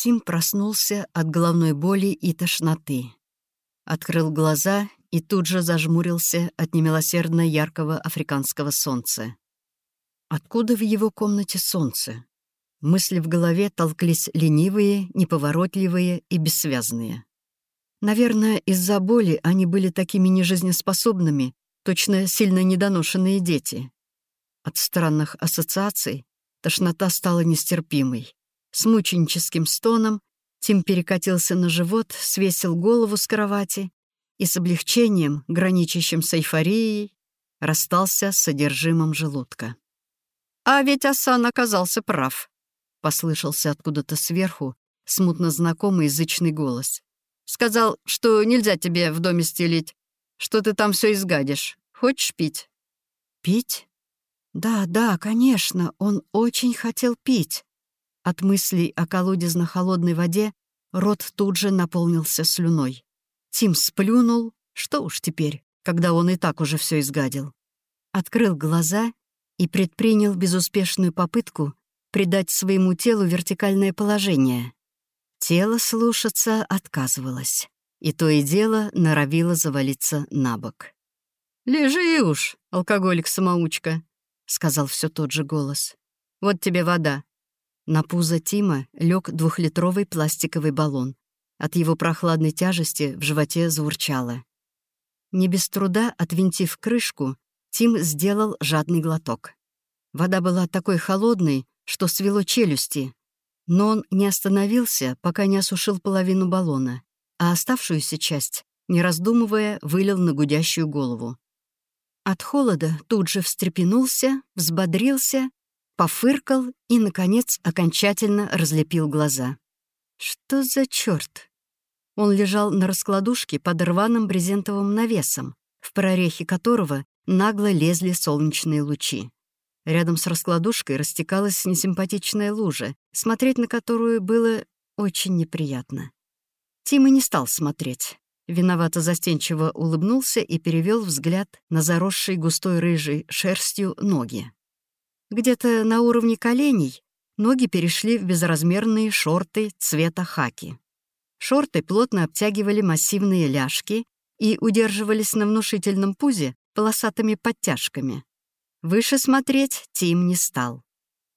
Тим проснулся от головной боли и тошноты. Открыл глаза и тут же зажмурился от немилосердно яркого африканского солнца. Откуда в его комнате солнце? Мысли в голове толклись ленивые, неповоротливые и бессвязные. Наверное, из-за боли они были такими нежизнеспособными, точно сильно недоношенные дети. От странных ассоциаций тошнота стала нестерпимой. С мученическим стоном Тим перекатился на живот, свесил голову с кровати и с облегчением, граничащим с эйфорией, расстался с содержимым желудка. «А ведь Асан оказался прав», — послышался откуда-то сверху смутно знакомый язычный голос. «Сказал, что нельзя тебе в доме стелить, что ты там все изгадишь. Хочешь пить?» «Пить? Да, да, конечно, он очень хотел пить». От мыслей о колодезно-холодной воде рот тут же наполнился слюной. Тим сплюнул, что уж теперь, когда он и так уже все изгадил. Открыл глаза и предпринял безуспешную попытку придать своему телу вертикальное положение. Тело слушаться отказывалось, и то и дело норовило завалиться на бок. «Лежи уж, алкоголик-самоучка», — сказал все тот же голос. «Вот тебе вода». На пузо Тима лег двухлитровый пластиковый баллон. От его прохладной тяжести в животе заурчало. Не без труда, отвинтив крышку, Тим сделал жадный глоток. Вода была такой холодной, что свело челюсти. Но он не остановился, пока не осушил половину баллона, а оставшуюся часть, не раздумывая, вылил на гудящую голову. От холода тут же встрепенулся, взбодрился, пофыркал и, наконец, окончательно разлепил глаза. Что за черт? Он лежал на раскладушке под рваным брезентовым навесом, в прорехе которого нагло лезли солнечные лучи. Рядом с раскладушкой растекалась несимпатичная лужа, смотреть на которую было очень неприятно. Тима не стал смотреть. Виновато застенчиво улыбнулся и перевел взгляд на заросшие густой рыжей шерстью ноги. Где-то на уровне коленей ноги перешли в безразмерные шорты цвета хаки. Шорты плотно обтягивали массивные ляжки и удерживались на внушительном пузе полосатыми подтяжками. Выше смотреть Тим не стал.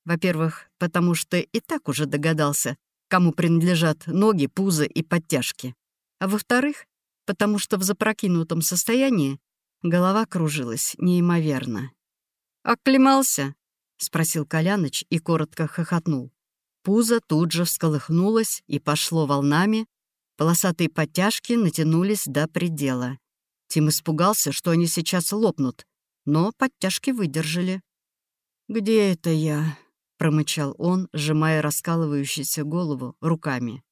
Во-первых, потому что и так уже догадался, кому принадлежат ноги, пузо и подтяжки. А во-вторых, потому что в запрокинутом состоянии голова кружилась неимоверно. «Оклемался?» — спросил Коляныч и коротко хохотнул. Пузо тут же всколыхнулось и пошло волнами, полосатые подтяжки натянулись до предела. Тим испугался, что они сейчас лопнут, но подтяжки выдержали. «Где это я?» — промычал он, сжимая раскалывающуюся голову руками.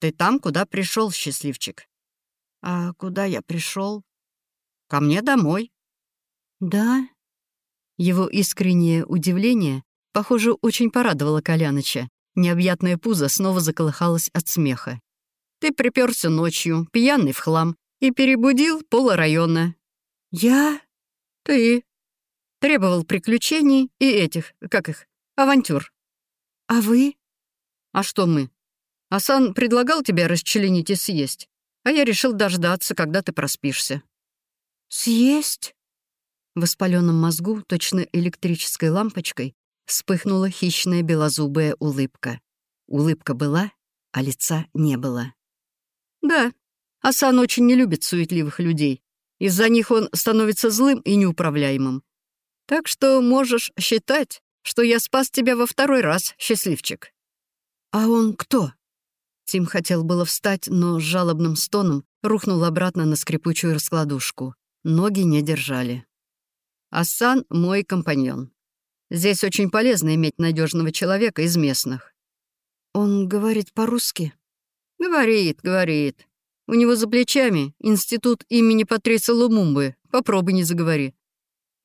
«Ты там, куда пришел, счастливчик». «А куда я пришел? «Ко мне домой». «Да?» Его искреннее удивление, похоже, очень порадовало Коляныча. Необъятное пузо снова заколыхалось от смеха. «Ты приперся ночью, пьяный в хлам, и перебудил пол района». «Я?» «Ты. Требовал приключений и этих, как их, авантюр». «А вы?» «А что мы? Асан предлагал тебя расчленить и съесть, а я решил дождаться, когда ты проспишься». «Съесть?» В воспаленном мозгу, точно электрической лампочкой, вспыхнула хищная белозубая улыбка. Улыбка была, а лица не было. «Да, Асан очень не любит суетливых людей. Из-за них он становится злым и неуправляемым. Так что можешь считать, что я спас тебя во второй раз, счастливчик». «А он кто?» Тим хотел было встать, но с жалобным стоном рухнул обратно на скрипучую раскладушку. Ноги не держали. «Асан — мой компаньон. Здесь очень полезно иметь надежного человека из местных». «Он говорит по-русски?» «Говорит, говорит. У него за плечами институт имени Патриса Лумумбы. Попробуй не заговори.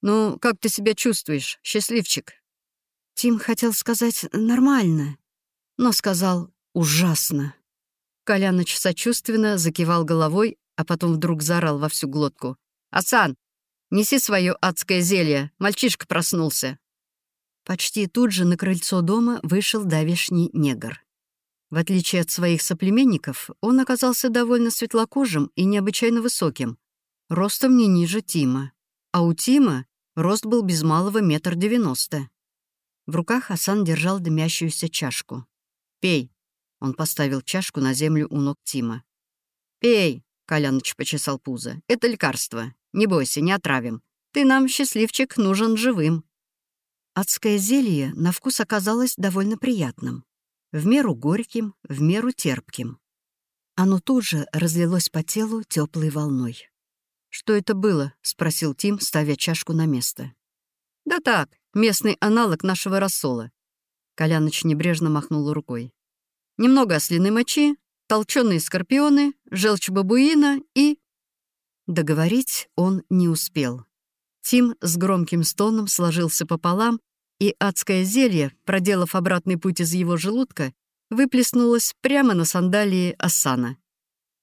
Ну, как ты себя чувствуешь, счастливчик?» Тим хотел сказать «нормально», но сказал «ужасно». Коляныч сочувственно закивал головой, а потом вдруг заорал во всю глотку. «Асан, неси свое адское зелье, мальчишка проснулся». Почти тут же на крыльцо дома вышел давишний негр. В отличие от своих соплеменников, он оказался довольно светлокожим и необычайно высоким, ростом не ниже Тима. А у Тима рост был без малого метр девяносто. В руках Асан держал дымящуюся чашку. «Пей!» — он поставил чашку на землю у ног Тима. «Пей!» — Коляныч почесал пузо. «Это лекарство. Не бойся, не отравим. Ты нам, счастливчик, нужен живым». Адское зелье на вкус оказалось довольно приятным. В меру горьким, в меру терпким. Оно тут же разлилось по телу теплой волной. «Что это было?» — спросил Тим, ставя чашку на место. «Да так, местный аналог нашего рассола». Коляныч небрежно махнул рукой. «Немного ослиной мочи, толченые скорпионы, желчь бабуина и...» Договорить он не успел. Тим с громким стоном сложился пополам, и адское зелье, проделав обратный путь из его желудка, выплеснулось прямо на сандалии Асана.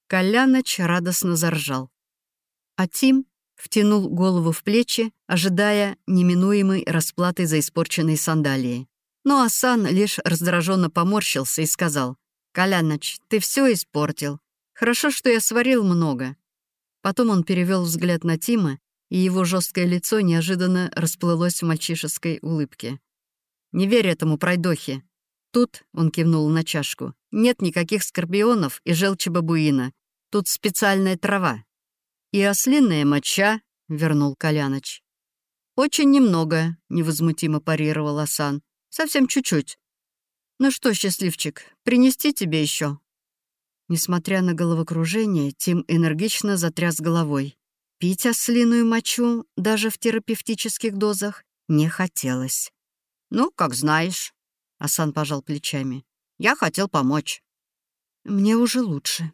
Коляныч радостно заржал. А Тим втянул голову в плечи, ожидая неминуемой расплаты за испорченные сандалии. Но Асан лишь раздраженно поморщился и сказал, «Коляныч, ты все испортил. Хорошо, что я сварил много». Потом он перевел взгляд на Тима, и его жесткое лицо неожиданно расплылось в мальчишеской улыбке. «Не верь этому пройдохе. Тут, — он кивнул на чашку, — нет никаких скорпионов и желчи бабуина. Тут специальная трава. «И ослиная моча», — вернул Коляныч. «Очень немного», — невозмутимо парировал Асан. «Совсем чуть-чуть». «Ну что, счастливчик, принести тебе еще? Несмотря на головокружение, Тим энергично затряс головой. Пить ослиную мочу даже в терапевтических дозах не хотелось. «Ну, как знаешь», — Асан пожал плечами. «Я хотел помочь». «Мне уже лучше».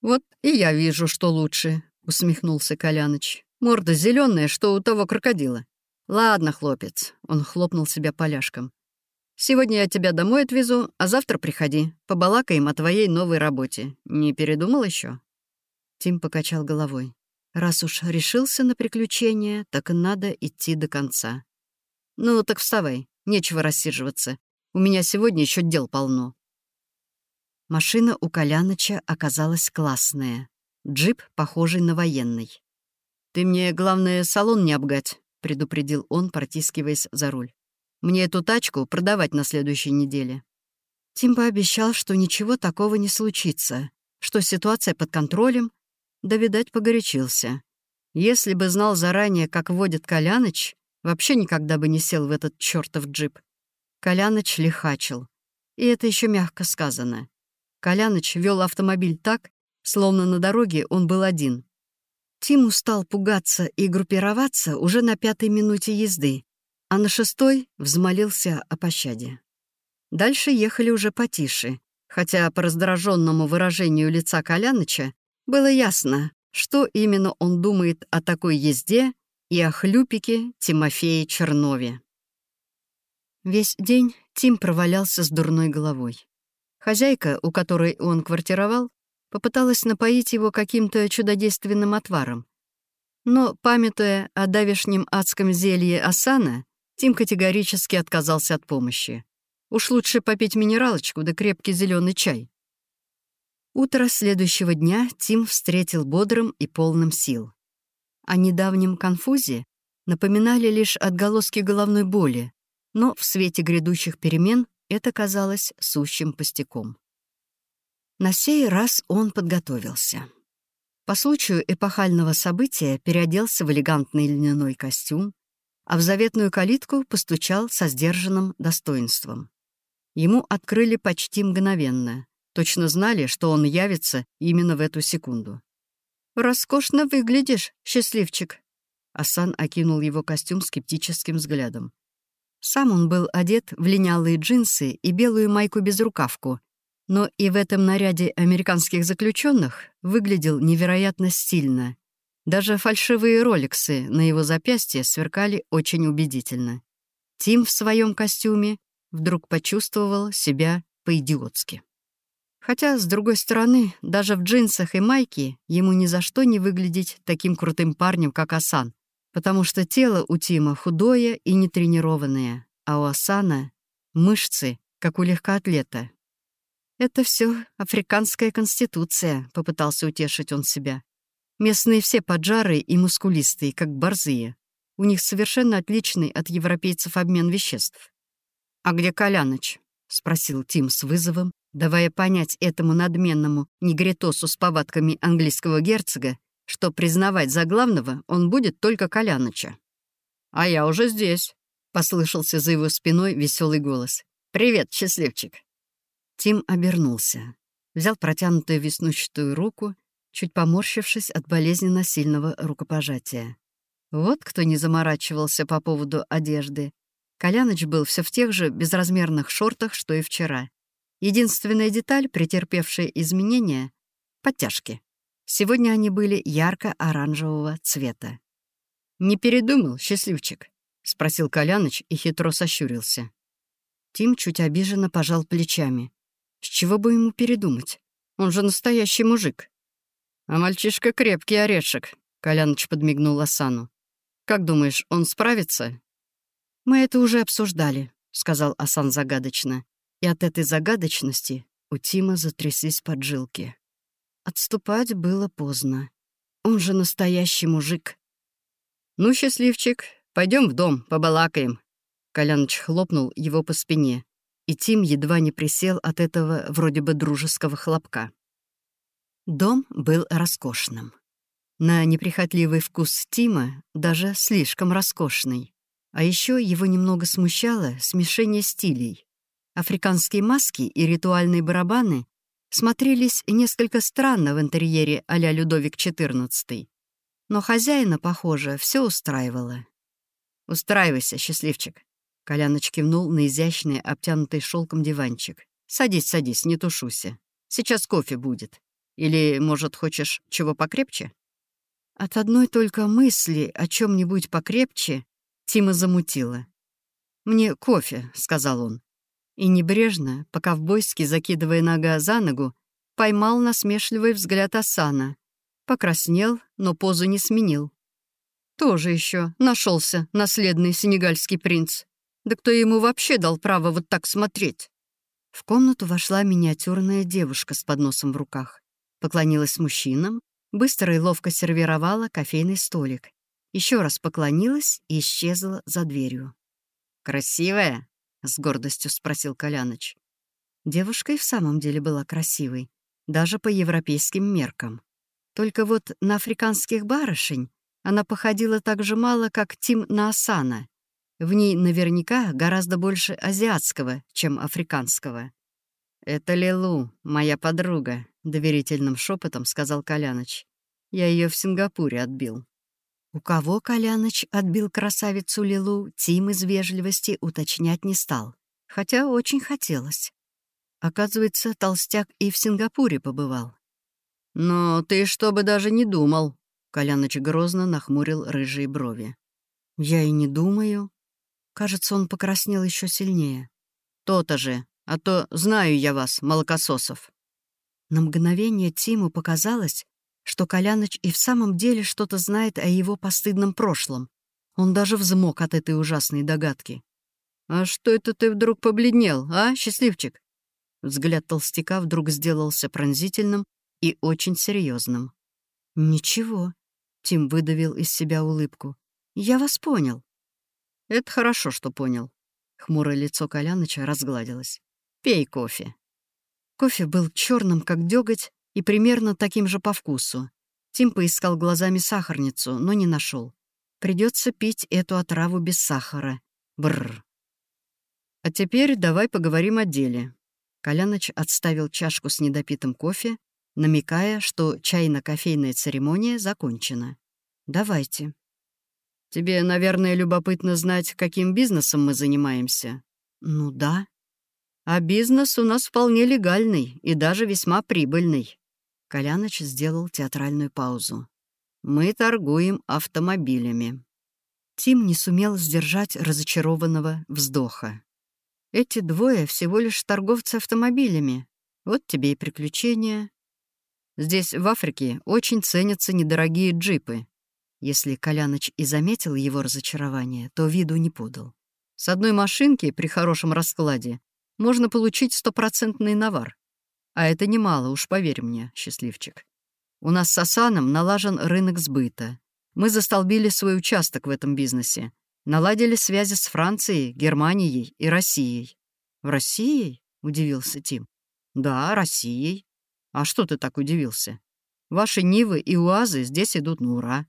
«Вот и я вижу, что лучше», — усмехнулся Коляныч. «Морда зеленая, что у того крокодила». «Ладно, хлопец», — он хлопнул себя поляшком. «Сегодня я тебя домой отвезу, а завтра приходи. Побалакаем о твоей новой работе. Не передумал еще? Тим покачал головой. «Раз уж решился на приключения, так надо идти до конца». «Ну, так вставай, нечего рассиживаться. У меня сегодня еще дел полно». Машина у Коляныча оказалась классная. Джип, похожий на военный. «Ты мне, главное, салон не обгать», — предупредил он, протискиваясь за руль. «Мне эту тачку продавать на следующей неделе». Тим пообещал, что ничего такого не случится, что ситуация под контролем, да, видать, погорячился. Если бы знал заранее, как водит Коляныч, вообще никогда бы не сел в этот чертов джип. Коляныч лихачил. И это еще мягко сказано. Коляныч вел автомобиль так, словно на дороге он был один. Тим устал пугаться и группироваться уже на пятой минуте езды, а на шестой взмолился о пощаде. Дальше ехали уже потише, хотя по раздраженному выражению лица Коляныча было ясно, что именно он думает о такой езде и о хлюпике Тимофее Чернове. Весь день Тим провалялся с дурной головой. Хозяйка, у которой он квартировал, попыталась напоить его каким-то чудодейственным отваром. Но, памятуя о давешнем адском зелье Асана, Тим категорически отказался от помощи. Уж лучше попить минералочку да крепкий зеленый чай. Утро следующего дня Тим встретил бодрым и полным сил. О недавнем конфузе напоминали лишь отголоски головной боли, но в свете грядущих перемен это казалось сущим пустяком. На сей раз он подготовился. По случаю эпохального события переоделся в элегантный льняной костюм, а в заветную калитку постучал со сдержанным достоинством. Ему открыли почти мгновенно. Точно знали, что он явится именно в эту секунду. «Роскошно выглядишь, счастливчик!» Асан окинул его костюм скептическим взглядом. Сам он был одет в линялые джинсы и белую майку-безрукавку, но и в этом наряде американских заключенных выглядел невероятно стильно. Даже фальшивые роликсы на его запястье сверкали очень убедительно. Тим в своем костюме вдруг почувствовал себя по-идиотски. Хотя, с другой стороны, даже в джинсах и майке ему ни за что не выглядеть таким крутым парнем, как Асан, потому что тело у Тима худое и нетренированное, а у Асана — мышцы, как у легкоатлета, «Это все африканская конституция», — попытался утешить он себя. «Местные все поджарые и мускулистые, как борзые. У них совершенно отличный от европейцев обмен веществ». «А где Коляныч?» — спросил Тим с вызовом, давая понять этому надменному негритосу с повадками английского герцога, что признавать за главного он будет только Коляныча. «А я уже здесь», — послышался за его спиной веселый голос. «Привет, счастливчик». Тим обернулся, взял протянутую веснущатую руку, чуть поморщившись от болезненно сильного рукопожатия. Вот кто не заморачивался по поводу одежды. Коляныч был все в тех же безразмерных шортах, что и вчера. Единственная деталь, претерпевшая изменения — подтяжки. Сегодня они были ярко-оранжевого цвета. «Не передумал, счастливчик?» — спросил Коляныч и хитро сощурился. Тим чуть обиженно пожал плечами. С чего бы ему передумать? Он же настоящий мужик. А мальчишка крепкий орешек, Коляныч подмигнул Асану. Как думаешь, он справится? Мы это уже обсуждали, сказал Асан загадочно. И от этой загадочности у Тима затряслись поджилки. Отступать было поздно. Он же настоящий мужик. «Ну, счастливчик, пойдем в дом, побалакаем». Коляныч хлопнул его по спине и Тим едва не присел от этого вроде бы дружеского хлопка. Дом был роскошным. На неприхотливый вкус Тима даже слишком роскошный. А еще его немного смущало смешение стилей. Африканские маски и ритуальные барабаны смотрелись несколько странно в интерьере а-ля Людовик XIV. Но хозяина, похоже, все устраивало. «Устраивайся, счастливчик», Коляныч кивнул на изящный, обтянутый шелком диванчик. «Садись, садись, не тушуйся. Сейчас кофе будет. Или, может, хочешь чего покрепче?» От одной только мысли о чем нибудь покрепче Тима замутила. «Мне кофе», — сказал он. И небрежно, по-ковбойски закидывая нога за ногу, поймал насмешливый взгляд Асана. Покраснел, но позу не сменил. Тоже еще нашелся наследный сенегальский принц. Да кто ему вообще дал право вот так смотреть? В комнату вошла миниатюрная девушка с подносом в руках. Поклонилась мужчинам, быстро и ловко сервировала кофейный столик. Еще раз поклонилась и исчезла за дверью. «Красивая?» — с гордостью спросил Коляныч. Девушка и в самом деле была красивой, даже по европейским меркам. Только вот на африканских барышень она походила так же мало, как Тим на Асана. В ней наверняка гораздо больше азиатского, чем африканского. «Это Лилу, моя подруга», — доверительным шепотом сказал Коляныч. «Я ее в Сингапуре отбил». У кого Коляныч отбил красавицу Лилу, Тим из вежливости уточнять не стал, хотя очень хотелось. Оказывается, толстяк и в Сингапуре побывал. «Но ты чтобы даже не думал», — Коляныч грозно нахмурил рыжие брови. «Я и не думаю», Кажется, он покраснел еще сильнее. «То-то же, а то знаю я вас, молокососов». На мгновение Тиму показалось, что Коляныч и в самом деле что-то знает о его постыдном прошлом. Он даже взмок от этой ужасной догадки. «А что это ты вдруг побледнел, а, счастливчик?» Взгляд толстяка вдруг сделался пронзительным и очень серьезным. «Ничего», — Тим выдавил из себя улыбку. «Я вас понял. «Это хорошо, что понял». Хмурое лицо Коляныча разгладилось. «Пей кофе». Кофе был черным, как деготь, и примерно таким же по вкусу. Тим поискал глазами сахарницу, но не нашел. Придется пить эту отраву без сахара. Бррр. А теперь давай поговорим о деле. Коляныч отставил чашку с недопитым кофе, намекая, что чайно-кофейная церемония закончена. «Давайте». Тебе, наверное, любопытно знать, каким бизнесом мы занимаемся. Ну да. А бизнес у нас вполне легальный и даже весьма прибыльный. Коляныч сделал театральную паузу. Мы торгуем автомобилями. Тим не сумел сдержать разочарованного вздоха. Эти двое всего лишь торговцы автомобилями. Вот тебе и приключения. Здесь, в Африке, очень ценятся недорогие джипы. Если Коляныч и заметил его разочарование, то виду не подал. С одной машинки при хорошем раскладе можно получить стопроцентный навар. А это немало, уж поверь мне, счастливчик. У нас с Асаном налажен рынок сбыта. Мы застолбили свой участок в этом бизнесе. Наладили связи с Францией, Германией и Россией. «В Россией?» — удивился Тим. «Да, Россией. А что ты так удивился? Ваши Нивы и УАЗы здесь идут на ура.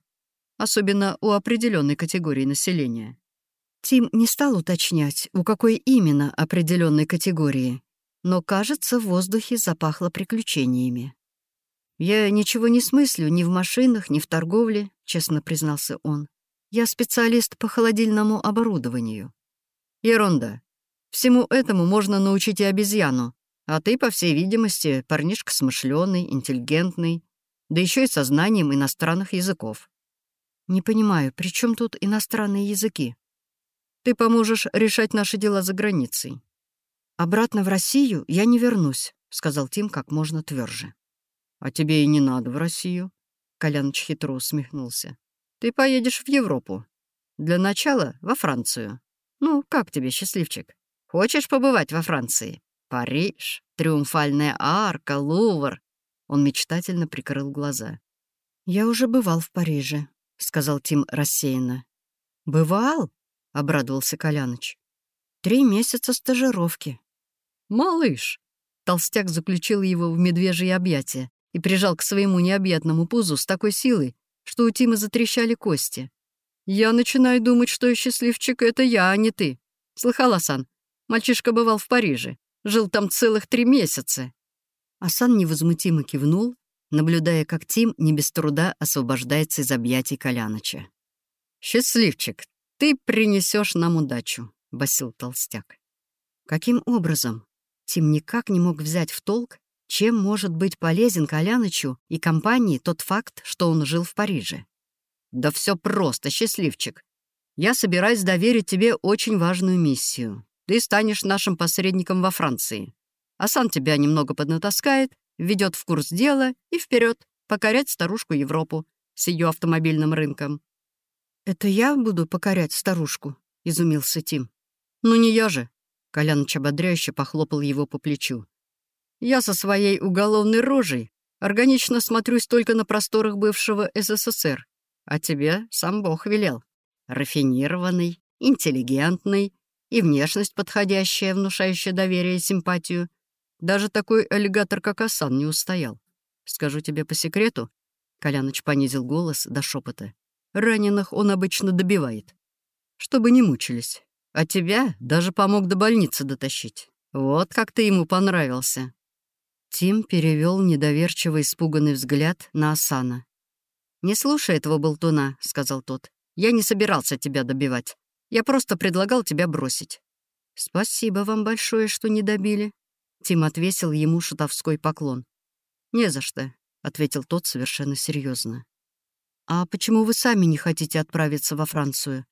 Особенно у определенной категории населения». Тим не стал уточнять, у какой именно определенной категории, но, кажется, в воздухе запахло приключениями. «Я ничего не смыслю ни в машинах, ни в торговле», — честно признался он. «Я специалист по холодильному оборудованию». «Ерунда. Всему этому можно научить и обезьяну. А ты, по всей видимости, парнишка смышленый, интеллигентный, да еще и со знанием иностранных языков». «Не понимаю, при чем тут иностранные языки?» «Ты поможешь решать наши дела за границей. «Обратно в Россию я не вернусь», — сказал Тим как можно тверже. «А тебе и не надо в Россию», — Коляныч хитро усмехнулся. «Ты поедешь в Европу. Для начала во Францию. Ну, как тебе, счастливчик? Хочешь побывать во Франции? Париж, Триумфальная арка, Лувр». Он мечтательно прикрыл глаза. «Я уже бывал в Париже», — сказал Тим рассеянно. «Бывал?» — обрадовался Коляныч. «Три месяца стажировки. «Малыш!» Толстяк заключил его в медвежье объятия и прижал к своему необъятному пузу с такой силой, что у Тима затрещали кости. «Я начинаю думать, что счастливчик — это я, а не ты. Слыхал, Асан? Мальчишка бывал в Париже. Жил там целых три месяца». Асан невозмутимо кивнул, наблюдая, как Тим не без труда освобождается из объятий Коляныча. «Счастливчик, ты принесешь нам удачу», — басил толстяк. «Каким образом?» Тим никак не мог взять в толк, чем может быть полезен Колянычу и компании тот факт, что он жил в Париже. «Да все просто, счастливчик. Я собираюсь доверить тебе очень важную миссию. Ты станешь нашим посредником во Франции. Асан тебя немного поднатаскает, введет в курс дела и вперед покорять старушку Европу с ее автомобильным рынком». «Это я буду покорять старушку?» — изумился Тим. «Ну не я же. Коляныч ободряюще похлопал его по плечу. «Я со своей уголовной рожей органично смотрюсь только на просторах бывшего СССР, а тебе сам Бог велел. Рафинированный, интеллигентный и внешность подходящая, внушающая доверие и симпатию. Даже такой аллигатор, как Асан, не устоял. Скажу тебе по секрету, Коляныч понизил голос до шепота. Раненых он обычно добивает. Чтобы не мучились. А тебя даже помог до больницы дотащить. Вот как ты ему понравился». Тим перевел недоверчиво испуганный взгляд на Асана. «Не слушай этого болтуна», — сказал тот. «Я не собирался тебя добивать. Я просто предлагал тебя бросить». «Спасибо вам большое, что не добили». Тим отвесил ему шутовской поклон. «Не за что», — ответил тот совершенно серьезно. «А почему вы сами не хотите отправиться во Францию?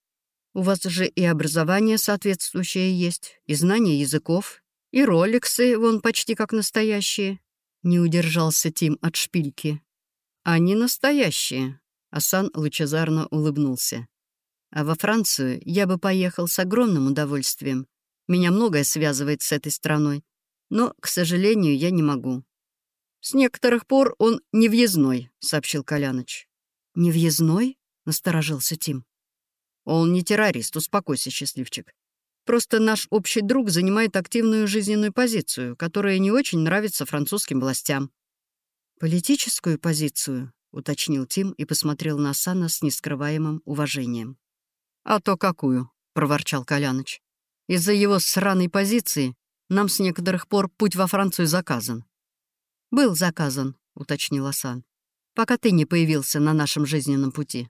У вас же и образование соответствующее есть, и знание языков, и роликсы, вон почти как настоящие. Не удержался Тим от шпильки. Они настоящие. Асан лучезарно улыбнулся. А во Францию я бы поехал с огромным удовольствием. Меня многое связывает с этой страной. Но, к сожалению, я не могу. «С некоторых пор он не въездной», — сообщил Коляныч. «Не въездной?» — насторожился Тим. Он не террорист, успокойся, счастливчик. Просто наш общий друг занимает активную жизненную позицию, которая не очень нравится французским властям». «Политическую позицию», — уточнил Тим и посмотрел на Сана с нескрываемым уважением. «А то какую?» — проворчал Коляныч. «Из-за его сраной позиции нам с некоторых пор путь во Францию заказан». «Был заказан», — уточнил Асан, «пока ты не появился на нашем жизненном пути».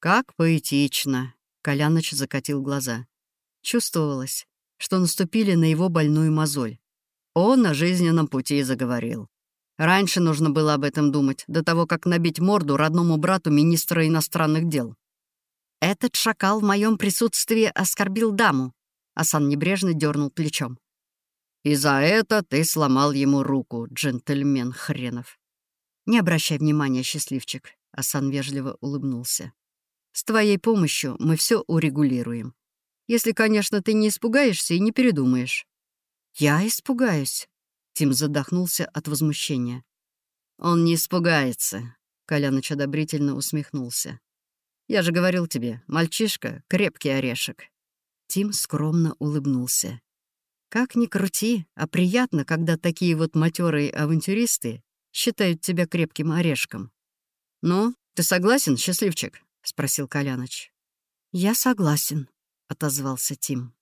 «Как поэтично!» — Коляныч закатил глаза. Чувствовалось, что наступили на его больную мозоль. Он на жизненном пути заговорил. Раньше нужно было об этом думать, до того, как набить морду родному брату министра иностранных дел. «Этот шакал в моем присутствии оскорбил даму», — Асан небрежно дернул плечом. «И за это ты сломал ему руку, джентльмен хренов». «Не обращай внимания, счастливчик», — Асан вежливо улыбнулся. С твоей помощью мы все урегулируем. Если, конечно, ты не испугаешься и не передумаешь». «Я испугаюсь». Тим задохнулся от возмущения. «Он не испугается», — Коляныч одобрительно усмехнулся. «Я же говорил тебе, мальчишка — крепкий орешек». Тим скромно улыбнулся. «Как ни крути, а приятно, когда такие вот матерые авантюристы считают тебя крепким орешком». «Ну, ты согласен, счастливчик?» — спросил Коляныч. «Я согласен», — отозвался Тим.